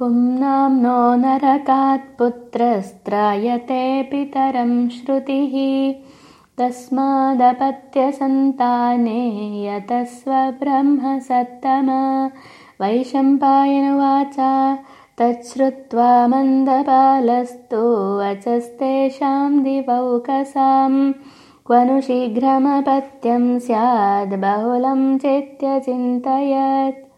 पुंनाम्नो नरकात् पुत्रस्त्रायते पितरं श्रुतिः। तस्मादपत्यसन्ताने यतस्व ब्रह्मसत्तमा। वैशम्पायनुवाच तच्छ्रुत्वा मन्दपालस्तु वचस्तेषां दिवौकसां क्व नु शीघ्रमपत्यं स्याद् बहुलं चेत्यचिन्तयत्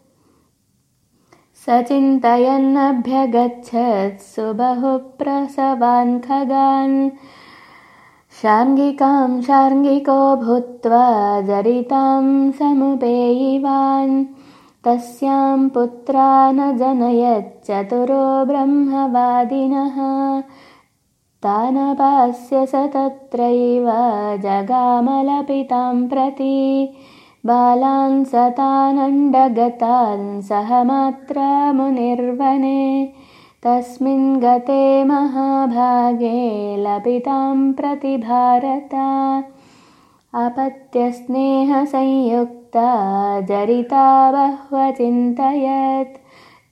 स चिन्तयन्नभ्यगच्छत्सु बहुप्रसवान् खगान् शार्ङ्गिकां शार्ङ्गिको भूत्वा जरितां समुपेयिवान्। तस्यां पुत्रा न जनयच्चतुरो ब्रह्मवादिनः। तानपास्य स तत्रैव जगामलपितां प्रति बालान् सतानण्डगतान् सह मात्रा मुनिर्वने। तस्मिन् गते महाभागे लपितां प्रति भारता। अपत्यस्नेहसंयुक्ता जरिता बह्वचिन्तयत्।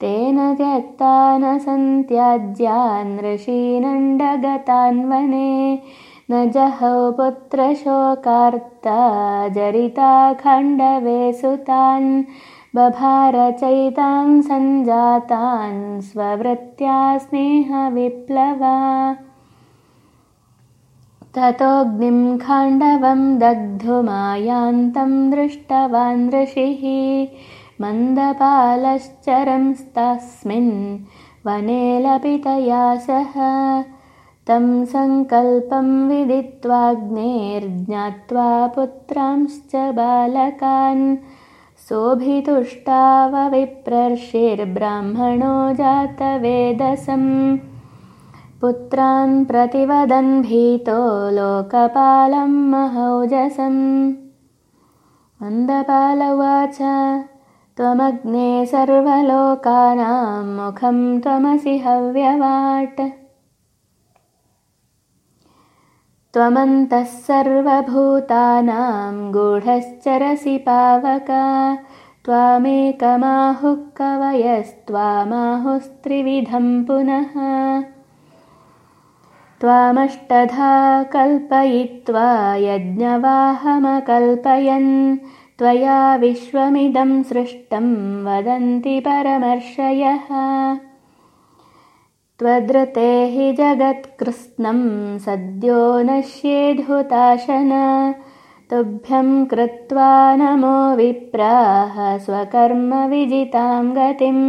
तेन त्यक्ता न सन्त्याज्यान् ऋषीनण्डगतान् वने न जहौ पुत्रशोकार्ता जरिता खण्डवे सुतान् बभारचैतान् सञ्जातान् स्ववृत्त्या स्नेहविप्लवा। ततोऽग्निं खाण्डवं दग्धुमायान्तं दृष्टवान् ऋषिः मन्दपालश्चरंस्तस्मिन् वने लपितया सह तं सङ्कल्पं विदित्वाग्नेर्ज्ञात्वा पुत्रांश्च बालकान्। सोऽभितुष्टावविप्रर्षिर्ब्राह्मणो जातवेदसम्। पुत्रान् प्रतिवदन् भीतो लोकपालं महौजसम्। मन्दपाल उवाच त्वमग्ने सर्वलोकानां मुखं त्वमसि हव्यवाट् त्वमन्तः सर्वभूतानां गूढश्चरसि पावक। त्वामेकमाहुः कवयस्त्वामाहुस्त्रिविधं पुनः। त्वामष्टधा कल्पयित्वा यज्ञवाहमकल्पयन्। त्वया विश्वमिदं सृष्टं वदन्ति परमर्षयः त्वदृते हि जगत्कृत्स्नं सद्यो नश्येधुताशन तुभ्यं कृत्वा नमो विप्राः स्वकर्मविजितां गतिम्